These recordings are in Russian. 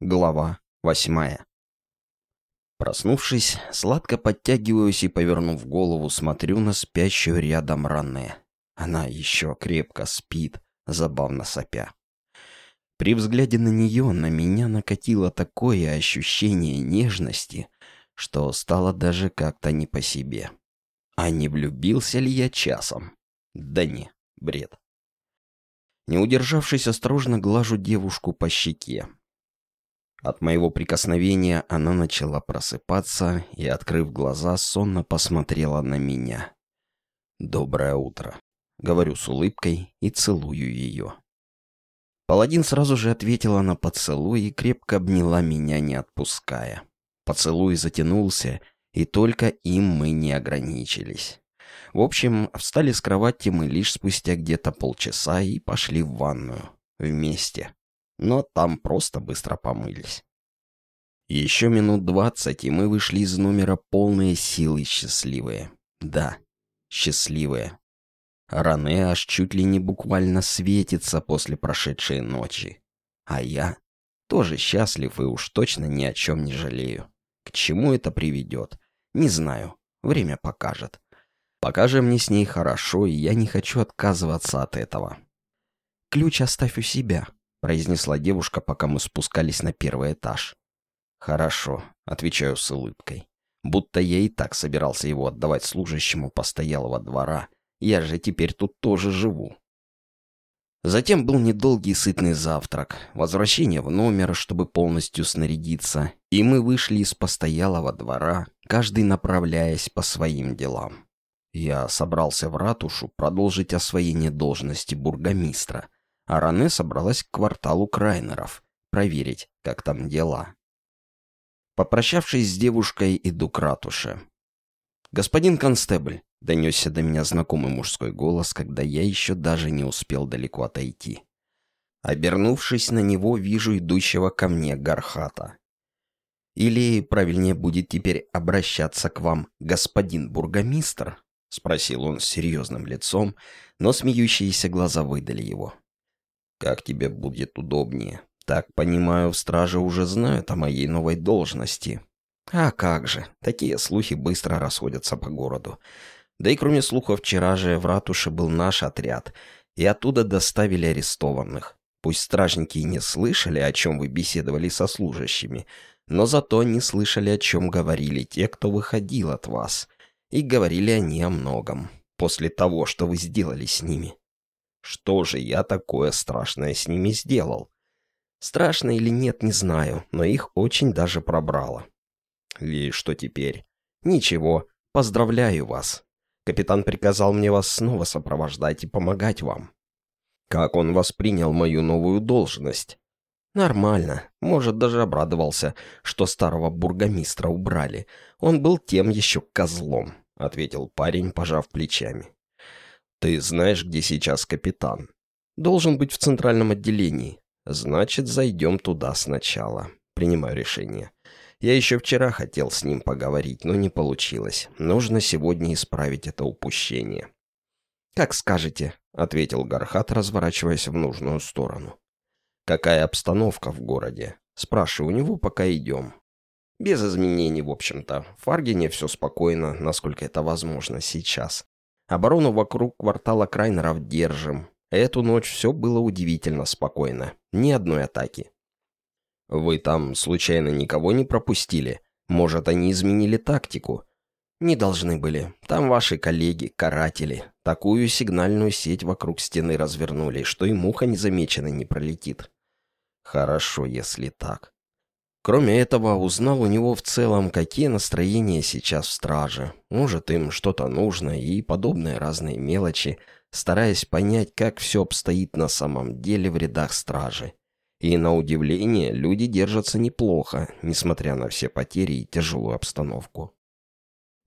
Глава восьмая. Проснувшись, сладко подтягиваюсь и, повернув голову, смотрю на спящую рядом Ране. Она еще крепко спит, забавно сопя. При взгляде на нее на меня накатило такое ощущение нежности, что стало даже как-то не по себе. А не влюбился ли я часом? Да не, бред. Не удержавшись, осторожно глажу девушку по щеке. От моего прикосновения она начала просыпаться и, открыв глаза, сонно посмотрела на меня. «Доброе утро», — говорю с улыбкой и целую ее. Паладин сразу же ответила на поцелуй и крепко обняла меня, не отпуская. Поцелуй затянулся, и только им мы не ограничились. В общем, встали с кровати мы лишь спустя где-то полчаса и пошли в ванную. Вместе но там просто быстро помылись. Еще минут двадцать, и мы вышли из номера полные силы счастливые. Да, счастливые. Ране аж чуть ли не буквально светится после прошедшей ночи. А я тоже счастлив и уж точно ни о чем не жалею. К чему это приведет? Не знаю. Время покажет. Пока же мне с ней хорошо, и я не хочу отказываться от этого. Ключ оставь у себя, произнесла девушка, пока мы спускались на первый этаж. «Хорошо», — отвечаю с улыбкой. Будто я и так собирался его отдавать служащему постоялого двора. Я же теперь тут тоже живу. Затем был недолгий сытный завтрак, возвращение в номер, чтобы полностью снарядиться, и мы вышли из постоялого двора, каждый направляясь по своим делам. Я собрался в ратушу продолжить освоение должности бургомистра, а Ране собралась к кварталу Крайнеров, проверить, как там дела. Попрощавшись с девушкой, иду к ратуше. «Господин констебль», — донесся до меня знакомый мужской голос, когда я еще даже не успел далеко отойти. Обернувшись на него, вижу идущего ко мне Гархата. «Или правильнее будет теперь обращаться к вам, господин бургомистр?» — спросил он с серьезным лицом, но смеющиеся глаза выдали его. Как тебе будет удобнее. Так, понимаю, в страже уже знают о моей новой должности. А как же, такие слухи быстро расходятся по городу. Да и кроме слухов, вчера же в ратуше был наш отряд, и оттуда доставили арестованных. Пусть стражники и не слышали, о чем вы беседовали со служащими, но зато не слышали, о чем говорили те, кто выходил от вас. И говорили они о многом, после того, что вы сделали с ними. Что же я такое страшное с ними сделал? Страшно или нет, не знаю, но их очень даже пробрало. И что теперь? Ничего, поздравляю вас. Капитан приказал мне вас снова сопровождать и помогать вам. Как он воспринял мою новую должность? Нормально. Может, даже обрадовался, что старого бургомистра убрали. Он был тем еще козлом, — ответил парень, пожав плечами. Ты знаешь, где сейчас капитан? Должен быть в центральном отделении. Значит, зайдем туда сначала. Принимаю решение. Я еще вчера хотел с ним поговорить, но не получилось. Нужно сегодня исправить это упущение. «Как скажете», — ответил Гархат, разворачиваясь в нужную сторону. «Какая обстановка в городе?» Спрашиваю у него, пока идем. Без изменений, в общем-то. В Фаргене все спокойно, насколько это возможно сейчас. Оборону вокруг квартала Крайнеров держим. Эту ночь все было удивительно спокойно. Ни одной атаки. Вы там случайно никого не пропустили? Может, они изменили тактику? Не должны были. Там ваши коллеги, каратели, такую сигнальную сеть вокруг стены развернули, что и муха незамеченной не пролетит. Хорошо, если так. Кроме этого, узнал у него в целом, какие настроения сейчас в страже. Может, им что-то нужно и подобные разные мелочи, стараясь понять, как все обстоит на самом деле в рядах стражи. И, на удивление, люди держатся неплохо, несмотря на все потери и тяжелую обстановку.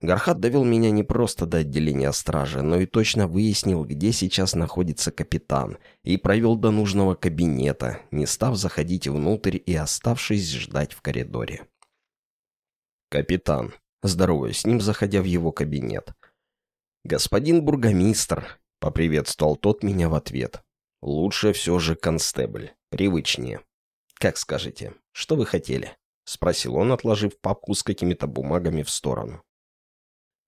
Гархат довел меня не просто до отделения стражи, но и точно выяснил, где сейчас находится капитан, и провел до нужного кабинета, не став заходить внутрь и оставшись ждать в коридоре. «Капитан», здороваясь с ним, заходя в его кабинет. «Господин бургомистр», — поприветствовал тот меня в ответ. «Лучше все же констебль, привычнее». «Как скажете, что вы хотели?» — спросил он, отложив папку с какими-то бумагами в сторону.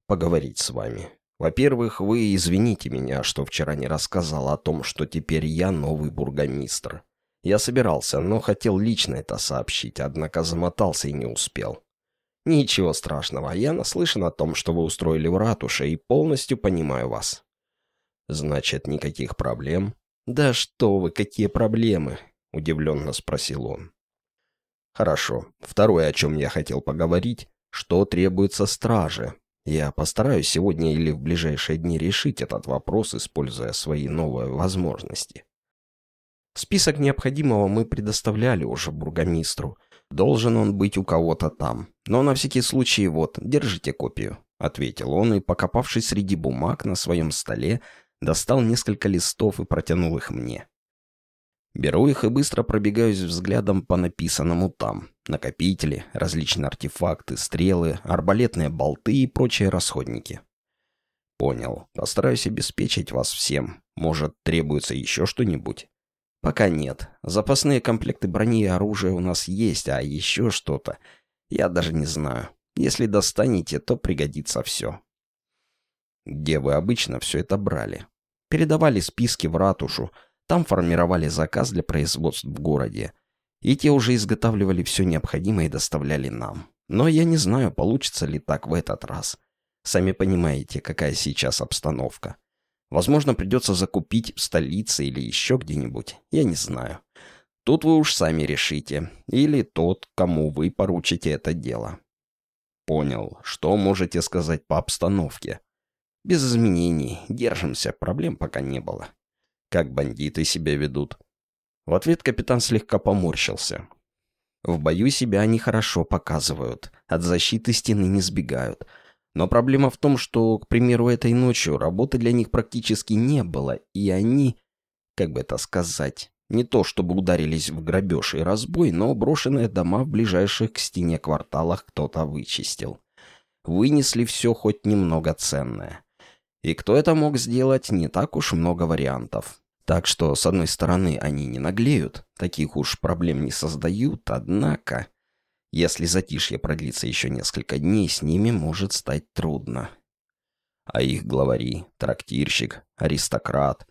«Поговорить с вами. Во-первых, вы извините меня, что вчера не рассказал о том, что теперь я новый бургомистр. Я собирался, но хотел лично это сообщить, однако замотался и не успел. Ничего страшного, я наслышан о том, что вы устроили в ратуше, и полностью понимаю вас». «Значит, никаких проблем?» «Да что вы, какие проблемы?» — удивленно спросил он. «Хорошо. Второе, о чем я хотел поговорить, что требуется страже. Я постараюсь сегодня или в ближайшие дни решить этот вопрос, используя свои новые возможности. Список необходимого мы предоставляли уже бургомистру. Должен он быть у кого-то там. Но на всякий случай вот, держите копию», — ответил он и, покопавшись среди бумаг на своем столе, достал несколько листов и протянул их мне. Беру их и быстро пробегаюсь взглядом по написанному там. Накопители, различные артефакты, стрелы, арбалетные болты и прочие расходники. Понял. Постараюсь обеспечить вас всем. Может, требуется еще что-нибудь? Пока нет. Запасные комплекты брони и оружия у нас есть, а еще что-то. Я даже не знаю. Если достанете, то пригодится все. Где вы обычно все это брали? Передавали списки в ратушу, там формировали заказ для производств в городе. И те уже изготавливали все необходимое и доставляли нам. Но я не знаю, получится ли так в этот раз. Сами понимаете, какая сейчас обстановка. Возможно, придется закупить в столице или еще где-нибудь. Я не знаю. Тут вы уж сами решите. Или тот, кому вы поручите это дело. Понял. Что можете сказать по обстановке? Без изменений. Держимся. Проблем пока не было. Как бандиты себя ведут? В ответ капитан слегка поморщился. В бою себя они хорошо показывают. От защиты стены не сбегают. Но проблема в том, что, к примеру, этой ночью работы для них практически не было, и они, как бы это сказать, не то чтобы ударились в грабеж и разбой, но брошенные дома в ближайших к стене кварталах кто-то вычистил. Вынесли все хоть немного ценное. И кто это мог сделать, не так уж много вариантов. Так что, с одной стороны, они не наглеют, таких уж проблем не создают, однако, если затишье продлится еще несколько дней, с ними может стать трудно. А их главари, трактирщик, аристократ,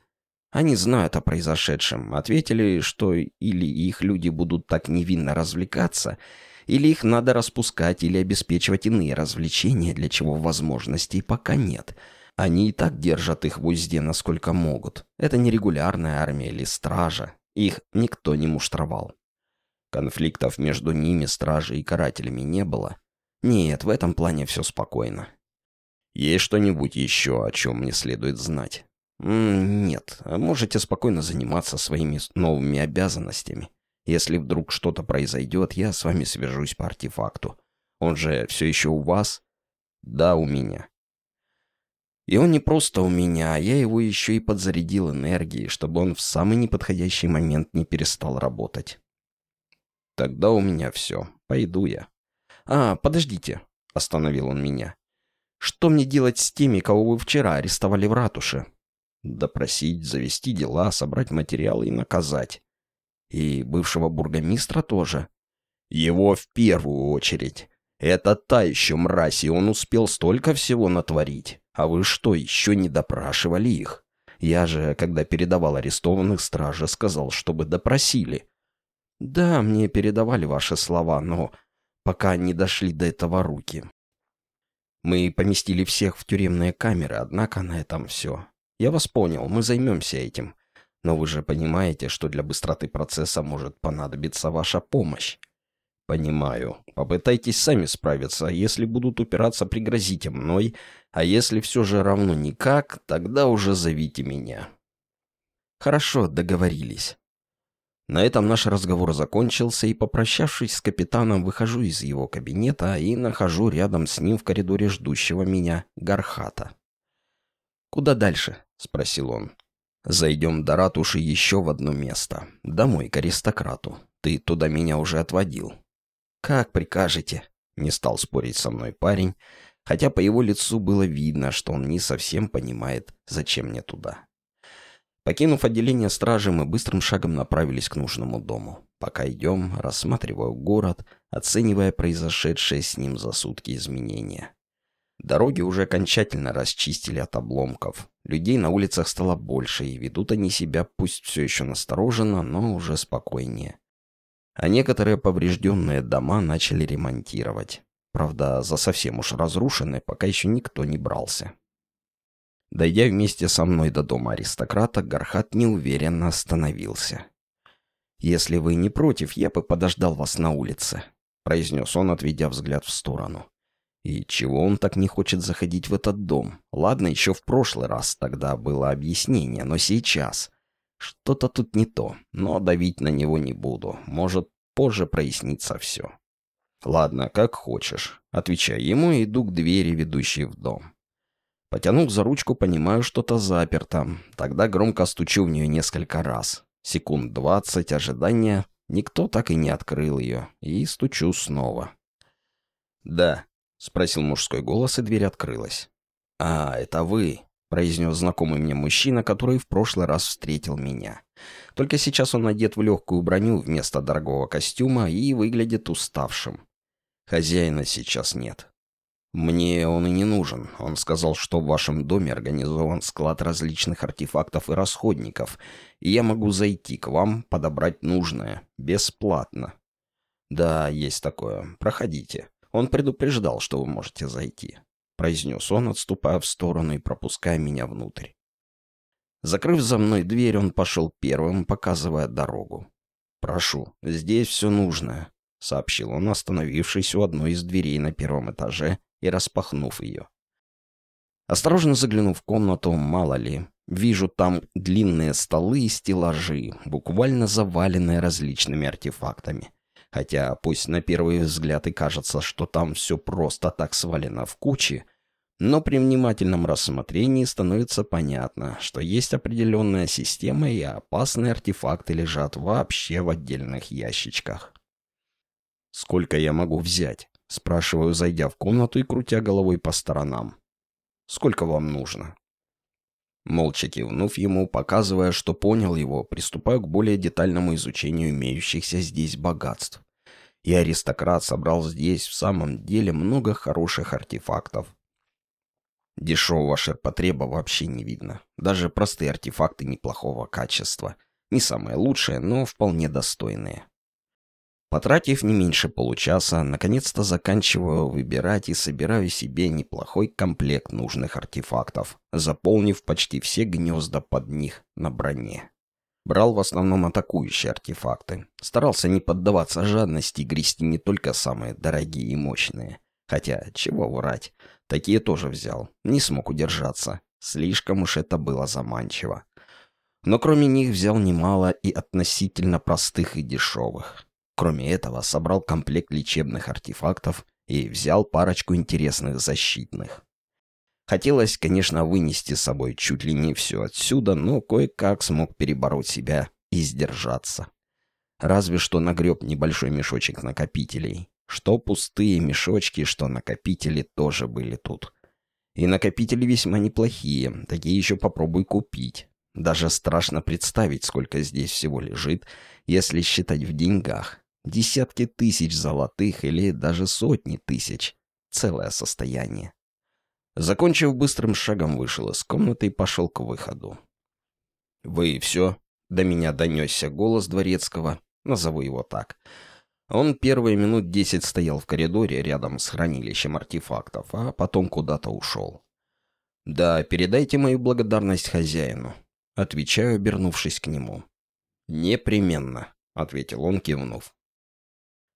они знают о произошедшем, ответили, что или их люди будут так невинно развлекаться, или их надо распускать или обеспечивать иные развлечения, для чего возможностей пока нет — они и так держат их в узде, насколько могут. Это не регулярная армия или стража. Их никто не муштровал. Конфликтов между ними, стражей и карателями не было. Нет, в этом плане все спокойно. Есть что-нибудь еще, о чем мне следует знать? нет, можете спокойно заниматься своими новыми обязанностями. Если вдруг что-то произойдет, я с вами свяжусь по артефакту. Он же все еще у вас? Да, у меня. И он не просто у меня, а я его еще и подзарядил энергией, чтобы он в самый неподходящий момент не перестал работать. Тогда у меня все. Пойду я. А, подождите, остановил он меня. Что мне делать с теми, кого вы вчера арестовали в ратуше? Допросить, завести дела, собрать материалы и наказать. И бывшего бургомистра тоже. Его в первую очередь. Это та еще мразь, и он успел столько всего натворить. А вы что, еще не допрашивали их? Я же, когда передавал арестованных страже, сказал, чтобы допросили. Да, мне передавали ваши слова, но пока не дошли до этого руки. Мы поместили всех в тюремные камеры, однако на этом все. Я вас понял, мы займемся этим. Но вы же понимаете, что для быстроты процесса может понадобиться ваша помощь. «Понимаю. Попытайтесь сами справиться, если будут упираться, пригрозите мной, а если все же равно никак, тогда уже зовите меня». «Хорошо, договорились». На этом наш разговор закончился, и, попрощавшись с капитаном, выхожу из его кабинета и нахожу рядом с ним в коридоре ждущего меня Гархата. «Куда дальше?» — спросил он. «Зайдем до ратуши еще в одно место. Домой к аристократу. Ты туда меня уже отводил. «Как прикажете», — не стал спорить со мной парень, хотя по его лицу было видно, что он не совсем понимает, зачем мне туда. Покинув отделение стражи, мы быстрым шагом направились к нужному дому. Пока идем, рассматриваю город, оценивая произошедшее с ним за сутки изменения. Дороги уже окончательно расчистили от обломков. Людей на улицах стало больше, и ведут они себя, пусть все еще настороженно, но уже спокойнее. А некоторые поврежденные дома начали ремонтировать. Правда, за совсем уж разрушенные пока еще никто не брался. Дойдя вместе со мной до дома аристократа, Гархат неуверенно остановился. «Если вы не против, я бы подождал вас на улице», — произнес он, отведя взгляд в сторону. «И чего он так не хочет заходить в этот дом? Ладно, еще в прошлый раз тогда было объяснение, но сейчас...» Что-то тут не то, но давить на него не буду. Может, позже прояснится все. «Ладно, как хочешь», — отвечаю ему и иду к двери, ведущей в дом. Потянув за ручку, понимаю, что-то заперто. Тогда громко стучу в нее несколько раз. Секунд двадцать ожидания. Никто так и не открыл ее. И стучу снова. «Да», — спросил мужской голос, и дверь открылась. «А, это вы», — произнес знакомый мне мужчина, который в прошлый раз встретил меня. Только сейчас он одет в легкую броню вместо дорогого костюма и выглядит уставшим. Хозяина сейчас нет. «Мне он и не нужен. Он сказал, что в вашем доме организован склад различных артефактов и расходников, и я могу зайти к вам, подобрать нужное, бесплатно». «Да, есть такое. Проходите. Он предупреждал, что вы можете зайти», — произнес он, отступая в сторону и пропуская меня внутрь. Закрыв за мной дверь, он пошел первым, показывая дорогу. «Прошу, здесь все нужное», — сообщил он, остановившись у одной из дверей на первом этаже и распахнув ее. Осторожно заглянув в комнату, мало ли, вижу там длинные столы и стеллажи, буквально заваленные различными артефактами. Хотя пусть на первый взгляд и кажется, что там все просто так свалено в кучи, но при внимательном рассмотрении становится понятно, что есть определенная система и опасные артефакты лежат вообще в отдельных ящичках. Сколько я могу взять? Спрашиваю, зайдя в комнату и крутя головой по сторонам. «Сколько вам нужно?» Молча кивнув ему, показывая, что понял его, приступаю к более детальному изучению имеющихся здесь богатств. И аристократ собрал здесь в самом деле много хороших артефактов. Дешевого ширпотреба вообще не видно. Даже простые артефакты неплохого качества. Не самые лучшие, но вполне достойные. Потратив не меньше получаса, наконец-то заканчиваю выбирать и собираю себе неплохой комплект нужных артефактов, заполнив почти все гнезда под них на броне. Брал в основном атакующие артефакты. Старался не поддаваться жадности и грести не только самые дорогие и мощные. Хотя, чего врать, такие тоже взял. Не смог удержаться. Слишком уж это было заманчиво. Но кроме них взял немало и относительно простых и дешевых. Кроме этого, собрал комплект лечебных артефактов и взял парочку интересных защитных. Хотелось, конечно, вынести с собой чуть ли не все отсюда, но кое-как смог перебороть себя и сдержаться. Разве что нагреб небольшой мешочек накопителей. Что пустые мешочки, что накопители тоже были тут. И накопители весьма неплохие, такие еще попробуй купить. Даже страшно представить, сколько здесь всего лежит, если считать в деньгах. Десятки тысяч золотых или даже сотни тысяч. Целое состояние. Закончив быстрым шагом, вышел из комнаты и пошел к выходу. «Вы все?» — до меня донесся голос дворецкого, назову его так. Он первые минут десять стоял в коридоре рядом с хранилищем артефактов, а потом куда-то ушел. «Да, передайте мою благодарность хозяину», — отвечаю, обернувшись к нему. «Непременно», — ответил он, кивнув.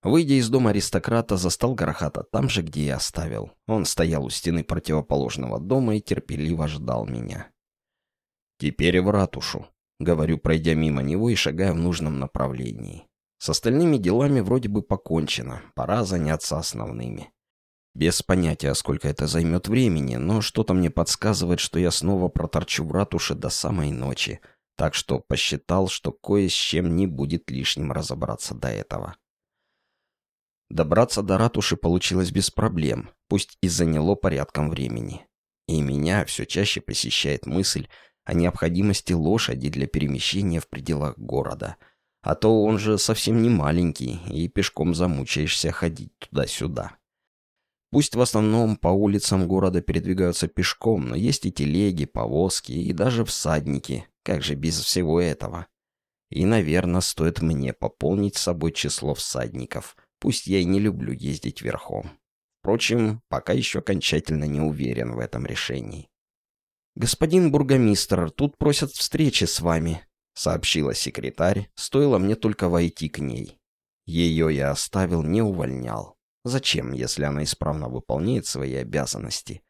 Выйдя из дома аристократа, застал Гарахата там же, где и оставил. Он стоял у стены противоположного дома и терпеливо ждал меня. «Теперь в ратушу», — говорю, пройдя мимо него и шагая в нужном направлении. С остальными делами вроде бы покончено, пора заняться основными. Без понятия, сколько это займет времени, но что-то мне подсказывает, что я снова проторчу в ратуше до самой ночи, так что посчитал, что кое с чем не будет лишним разобраться до этого. Добраться до ратуши получилось без проблем, пусть и заняло порядком времени. И меня все чаще посещает мысль о необходимости лошади для перемещения в пределах города. А то он же совсем не маленький, и пешком замучаешься ходить туда-сюда. Пусть в основном по улицам города передвигаются пешком, но есть и телеги, повозки, и даже всадники. Как же без всего этого? И, наверное, стоит мне пополнить с собой число всадников. Пусть я и не люблю ездить верхом. Впрочем, пока еще окончательно не уверен в этом решении. «Господин бургомистр, тут просят встречи с вами», — сообщила секретарь, стоило мне только войти к ней. Ее я оставил, не увольнял. Зачем, если она исправно выполняет свои обязанности?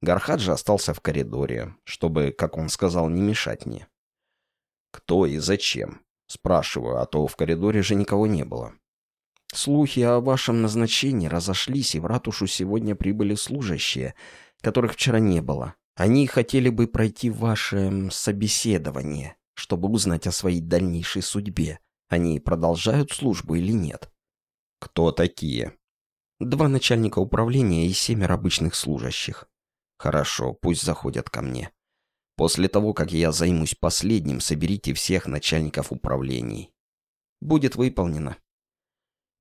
Гархаджи остался в коридоре, чтобы, как он сказал, не мешать мне. «Кто и зачем?» Спрашиваю, а то в коридоре же никого не было. Слухи о вашем назначении разошлись, и в ратушу сегодня прибыли служащие, которых вчера не было. Они хотели бы пройти ваше собеседование, чтобы узнать о своей дальнейшей судьбе. Они продолжают службу или нет? Кто такие? Два начальника управления и семеро обычных служащих. Хорошо, пусть заходят ко мне. После того, как я займусь последним, соберите всех начальников управлений. Будет выполнено.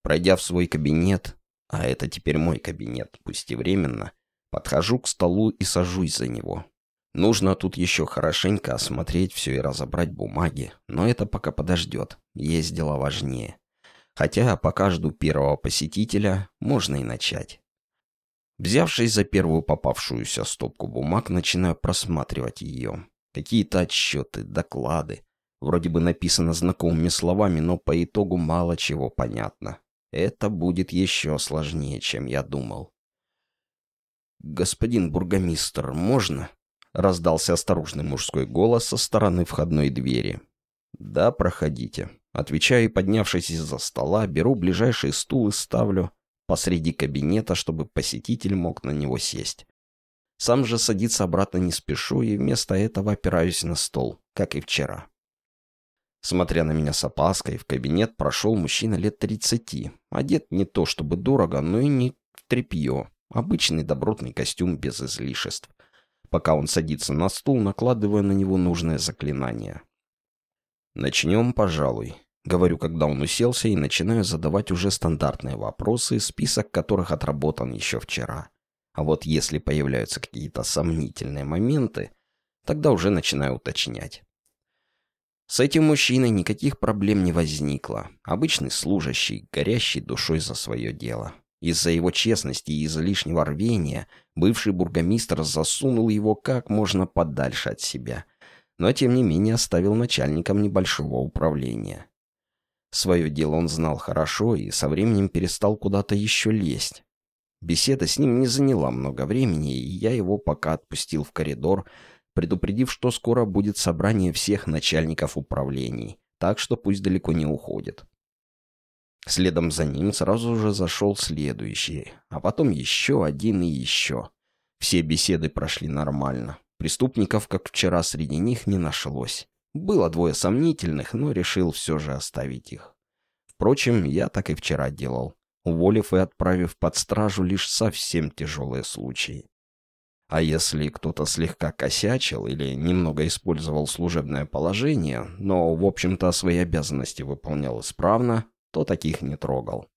Пройдя в свой кабинет, а это теперь мой кабинет, пусть и временно, подхожу к столу и сажусь за него. Нужно тут еще хорошенько осмотреть все и разобрать бумаги, но это пока подождет, есть дела важнее. Хотя пока жду первого посетителя, можно и начать. Взявшись за первую попавшуюся стопку бумаг, начинаю просматривать ее. Какие-то отчеты, доклады. Вроде бы написано знакомыми словами, но по итогу мало чего понятно. Это будет еще сложнее, чем я думал. «Господин бургомистр, можно?» — раздался осторожный мужской голос со стороны входной двери. «Да, проходите». Отвечаю и, поднявшись из-за стола, беру ближайший стул и ставлю посреди кабинета, чтобы посетитель мог на него сесть. Сам же садиться обратно не спешу и вместо этого опираюсь на стол, как и вчера. Смотря на меня с опаской, в кабинет прошел мужчина лет тридцати. Одет не то чтобы дорого, но и не в тряпье. Обычный добротный костюм без излишеств. Пока он садится на стул, накладывая на него нужное заклинание. «Начнем, пожалуй», — говорю, когда он уселся, и начинаю задавать уже стандартные вопросы, список которых отработан еще вчера. А вот если появляются какие-то сомнительные моменты, тогда уже начинаю уточнять. С этим мужчиной никаких проблем не возникло. Обычный служащий, горящий душой за свое дело. Из-за его честности и излишнего рвения бывший бургомистр засунул его как можно подальше от себя. Но тем не менее оставил начальником небольшого управления. Свое дело он знал хорошо и со временем перестал куда-то еще лезть. Беседа с ним не заняла много времени, и я его пока отпустил в коридор, предупредив, что скоро будет собрание всех начальников управлений, так что пусть далеко не уходит. Следом за ним сразу же зашел следующий, а потом еще один и еще. Все беседы прошли нормально. Преступников, как вчера, среди них не нашлось. Было двое сомнительных, но решил все же оставить их. Впрочем, я так и вчера делал, уволив и отправив под стражу лишь совсем тяжелые случаи. А если кто-то слегка косячил или немного использовал служебное положение, но, в общем-то, свои обязанности выполнял исправно, то таких не трогал.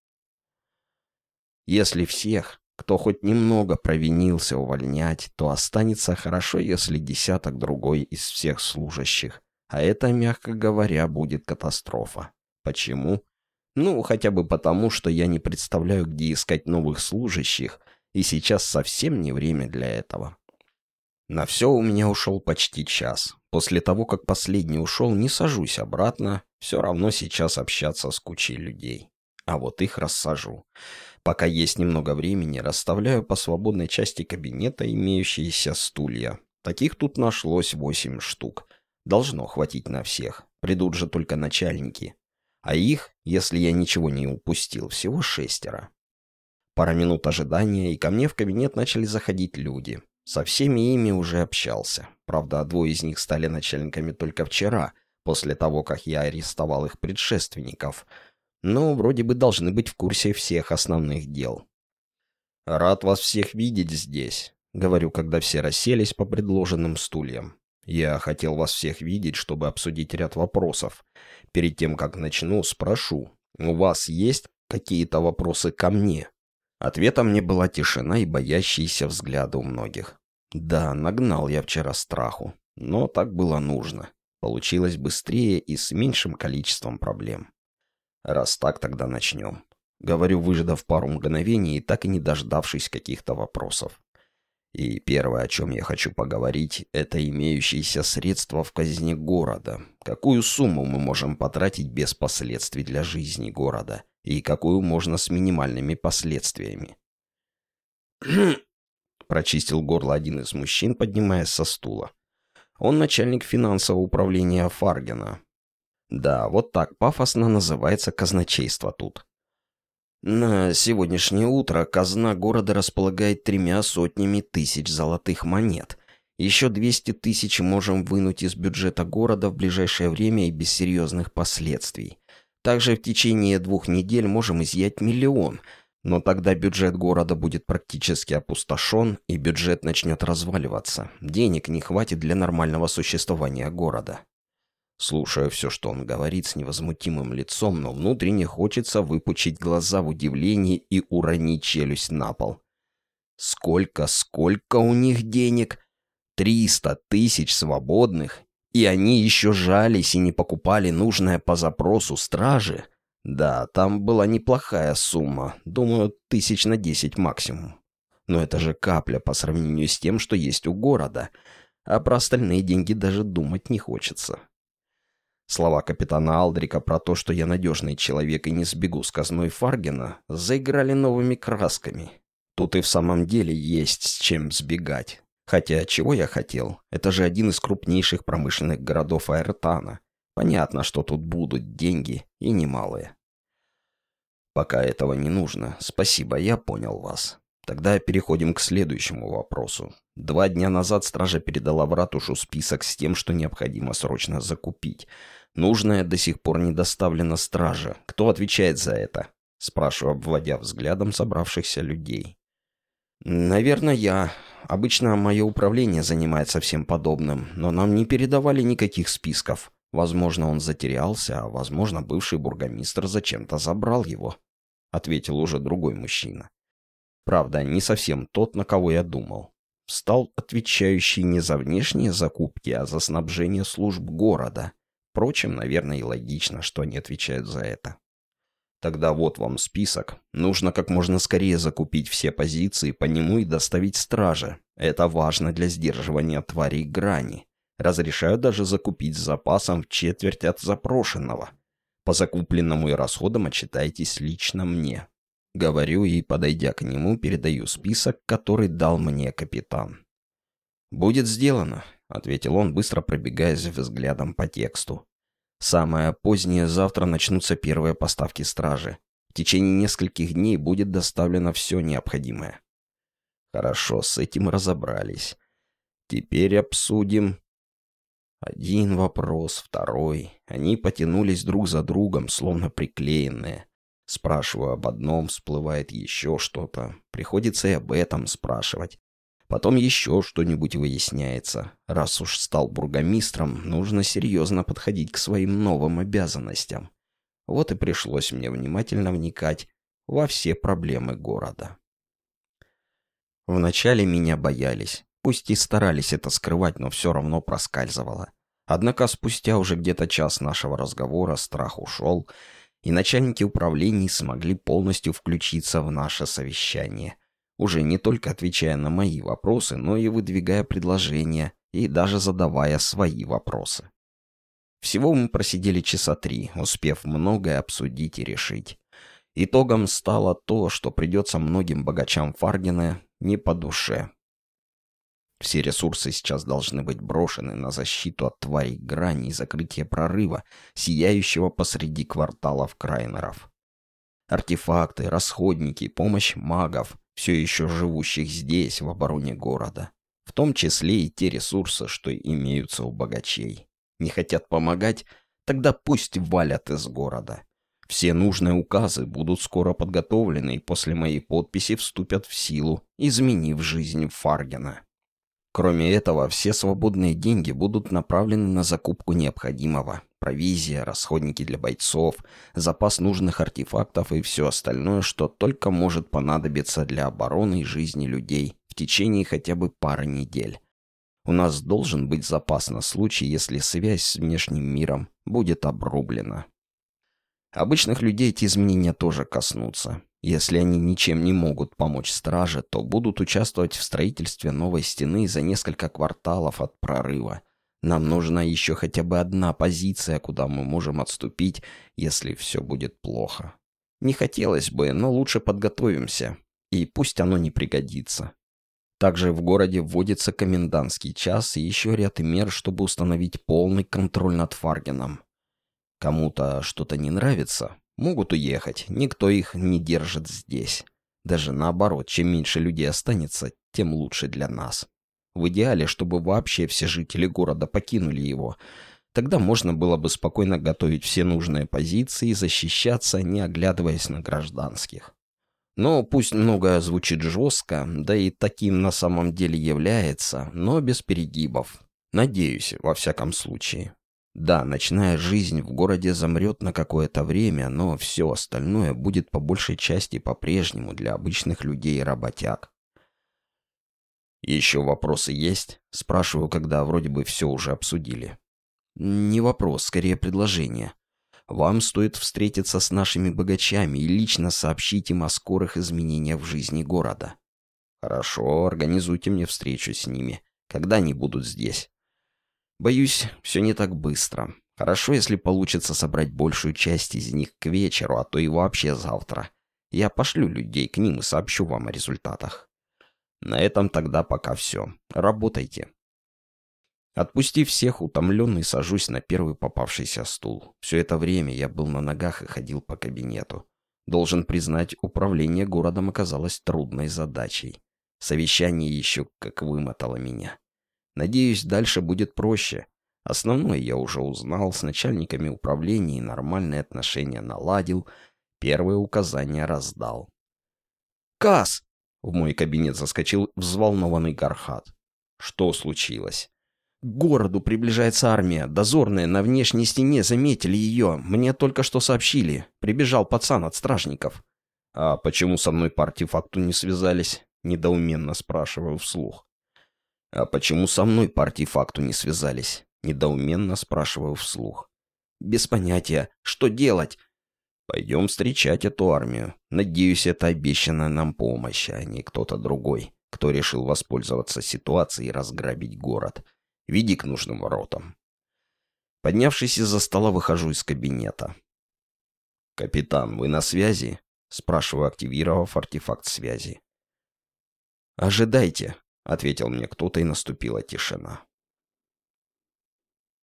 Если всех, кто хоть немного провинился увольнять, то останется хорошо, если десяток другой из всех служащих. А это, мягко говоря, будет катастрофа. Почему? Ну, хотя бы потому, что я не представляю, где искать новых служащих – и сейчас совсем не время для этого. На все у меня ушел почти час. После того, как последний ушел, не сажусь обратно, все равно сейчас общаться с кучей людей. А вот их рассажу. Пока есть немного времени, расставляю по свободной части кабинета имеющиеся стулья. Таких тут нашлось восемь штук. Должно хватить на всех. Придут же только начальники. А их, если я ничего не упустил, всего шестеро. Пара минут ожидания, и ко мне в кабинет начали заходить люди. Со всеми ими уже общался. Правда, двое из них стали начальниками только вчера, после того, как я арестовал их предшественников. Но вроде бы должны быть в курсе всех основных дел. «Рад вас всех видеть здесь», — говорю, когда все расселись по предложенным стульям. Я хотел вас всех видеть, чтобы обсудить ряд вопросов. Перед тем, как начну, спрошу, у вас есть какие-то вопросы ко мне?» Ответом мне была тишина и боящиеся взгляды у многих. Да, нагнал я вчера страху, но так было нужно. Получилось быстрее и с меньшим количеством проблем. Раз так, тогда начнем. Говорю, выждав пару мгновений и так и не дождавшись каких-то вопросов. И первое, о чем я хочу поговорить, это имеющиеся средства в казне города. Какую сумму мы можем потратить без последствий для жизни города? И какую можно с минимальными последствиями? Прочистил горло один из мужчин, поднимаясь со стула. Он начальник финансового управления Фаргена. Да, вот так пафосно называется казначейство тут. На сегодняшнее утро казна города располагает тремя сотнями тысяч золотых монет. Еще 200 тысяч можем вынуть из бюджета города в ближайшее время и без серьезных последствий. Также в течение двух недель можем изъять миллион, но тогда бюджет города будет практически опустошен, и бюджет начнет разваливаться. Денег не хватит для нормального существования города. Слушаю все, что он говорит с невозмутимым лицом, но внутренне хочется выпучить глаза в удивлении и уронить челюсть на пол. Сколько, сколько у них денег? Триста тысяч свободных? И они еще жались и не покупали нужное по запросу стражи? Да, там была неплохая сумма, думаю, тысяч на десять максимум. Но это же капля по сравнению с тем, что есть у города, а про остальные деньги даже думать не хочется. Слова капитана Алдрика про то, что я надежный человек и не сбегу с казной Фаргена, заиграли новыми красками. Тут и в самом деле есть с чем сбегать. Хотя, чего я хотел? Это же один из крупнейших промышленных городов Аэртана. Понятно, что тут будут деньги, и немалые. Пока этого не нужно. Спасибо, я понял вас. Тогда переходим к следующему вопросу. Два дня назад стража передала в ратушу список с тем, что необходимо срочно закупить. Нужное до сих пор не доставлено страже. Кто отвечает за это? Спрашиваю, обводя взглядом собравшихся людей. Наверное, я. Обычно мое управление занимается всем подобным, но нам не передавали никаких списков. Возможно, он затерялся, а возможно, бывший бургомистр зачем-то забрал его. Ответил уже другой мужчина. Правда, не совсем тот, на кого я думал. Стал отвечающий не за внешние закупки, а за снабжение служб города. Впрочем, наверное, и логично, что они отвечают за это. Тогда вот вам список. Нужно как можно скорее закупить все позиции по нему и доставить страже. Это важно для сдерживания тварей грани. Разрешаю даже закупить с запасом в четверть от запрошенного. По закупленному и расходам отчитайтесь лично мне. Говорю и, подойдя к нему, передаю список, который дал мне капитан. «Будет сделано», — ответил он, быстро пробегаясь взглядом по тексту. «Самое позднее завтра начнутся первые поставки стражи. В течение нескольких дней будет доставлено все необходимое». «Хорошо, с этим разобрались. Теперь обсудим...» Один вопрос, второй. Они потянулись друг за другом, словно приклеенные. Спрашиваю об одном, всплывает еще что-то. Приходится и об этом спрашивать. Потом еще что-нибудь выясняется. Раз уж стал бургомистром, нужно серьезно подходить к своим новым обязанностям. Вот и пришлось мне внимательно вникать во все проблемы города. Вначале меня боялись. Пусть и старались это скрывать, но все равно проскальзывало. Однако спустя уже где-то час нашего разговора страх ушел, и начальники управлений смогли полностью включиться в наше совещание уже не только отвечая на мои вопросы, но и выдвигая предложения и даже задавая свои вопросы. Всего мы просидели часа три, успев многое обсудить и решить. Итогом стало то, что придется многим богачам Фаргина не по душе. Все ресурсы сейчас должны быть брошены на защиту от тварей грани и закрытие прорыва, сияющего посреди кварталов Крайнеров. Артефакты, расходники, помощь магов все еще живущих здесь, в обороне города. В том числе и те ресурсы, что имеются у богачей. Не хотят помогать? Тогда пусть валят из города. Все нужные указы будут скоро подготовлены и после моей подписи вступят в силу, изменив жизнь Фаргена. Кроме этого, все свободные деньги будут направлены на закупку необходимого. Провизия, расходники для бойцов, запас нужных артефактов и все остальное, что только может понадобиться для обороны и жизни людей в течение хотя бы пары недель. У нас должен быть запас на случай, если связь с внешним миром будет обрублена. Обычных людей эти изменения тоже коснутся. Если они ничем не могут помочь страже, то будут участвовать в строительстве новой стены за несколько кварталов от прорыва. Нам нужна еще хотя бы одна позиция, куда мы можем отступить, если все будет плохо. Не хотелось бы, но лучше подготовимся. И пусть оно не пригодится. Также в городе вводится комендантский час и еще ряд мер, чтобы установить полный контроль над Фаргеном. Кому-то что-то не нравится, Могут уехать, никто их не держит здесь. Даже наоборот, чем меньше людей останется, тем лучше для нас. В идеале, чтобы вообще все жители города покинули его. Тогда можно было бы спокойно готовить все нужные позиции и защищаться, не оглядываясь на гражданских. Но пусть многое звучит жестко, да и таким на самом деле является, но без перегибов. Надеюсь, во всяком случае. Да, ночная жизнь в городе замрет на какое-то время, но все остальное будет по большей части по-прежнему для обычных людей и работяг. «Еще вопросы есть?» — спрашиваю, когда вроде бы все уже обсудили. «Не вопрос, скорее предложение. Вам стоит встретиться с нашими богачами и лично сообщить им о скорых изменениях в жизни города». «Хорошо, организуйте мне встречу с ними. Когда они будут здесь?» Боюсь, все не так быстро. Хорошо, если получится собрать большую часть из них к вечеру, а то и вообще завтра. Я пошлю людей к ним и сообщу вам о результатах. На этом тогда пока все. Работайте. Отпустив всех, утомленный сажусь на первый попавшийся стул. Все это время я был на ногах и ходил по кабинету. Должен признать, управление городом оказалось трудной задачей. Совещание еще как вымотало меня. Надеюсь, дальше будет проще. Основное я уже узнал, с начальниками управления и нормальные отношения наладил, первые указания раздал. «Кас!» — в мой кабинет заскочил взволнованный Гархат. «Что случилось?» «К городу приближается армия. Дозорные на внешней стене заметили ее. Мне только что сообщили. Прибежал пацан от стражников». «А почему со мной по артефакту не связались?» — недоуменно спрашиваю вслух. «А почему со мной по артефакту не связались?» — недоуменно спрашиваю вслух. «Без понятия. Что делать?» «Пойдем встречать эту армию. Надеюсь, это обещанная нам помощь, а не кто-то другой, кто решил воспользоваться ситуацией и разграбить город. Веди к нужным воротам». Поднявшись из-за стола, выхожу из кабинета. «Капитан, вы на связи?» — спрашиваю, активировав артефакт связи. «Ожидайте», — ответил мне кто-то, и наступила тишина.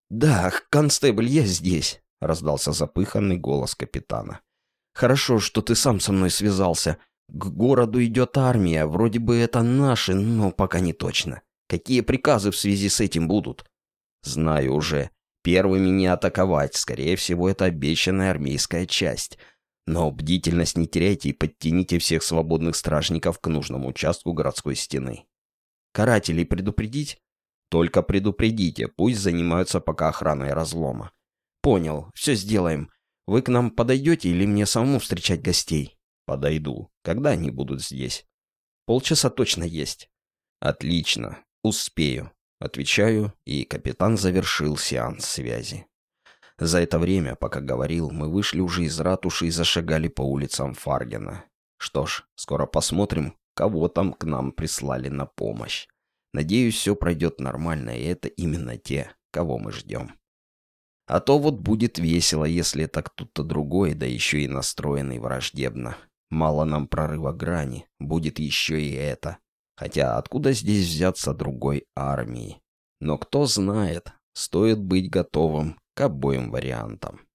«Да, констебль, я здесь», — раздался запыханный голос капитана. «Хорошо, что ты сам со мной связался. К городу идет армия, вроде бы это наши, но пока не точно. Какие приказы в связи с этим будут?» «Знаю уже. Первыми не атаковать, скорее всего, это обещанная армейская часть». Но бдительность не теряйте и подтяните всех свободных стражников к нужному участку городской стены. Карателей предупредить? Только предупредите, пусть занимаются пока охраной разлома. Понял, все сделаем. Вы к нам подойдете или мне самому встречать гостей? Подойду. Когда они будут здесь? Полчаса точно есть. Отлично. Успею. Отвечаю, и капитан завершил сеанс связи. За это время, пока говорил, мы вышли уже из ратуши и зашагали по улицам Фаргена. Что ж, скоро посмотрим, кого там к нам прислали на помощь. Надеюсь, все пройдет нормально, и это именно те, кого мы ждем. А то вот будет весело, если это кто-то другой, да еще и настроенный враждебно. Мало нам прорыва грани, будет еще и это. Хотя откуда здесь взяться другой армии? Но кто знает, стоит быть готовым к обоим вариантам.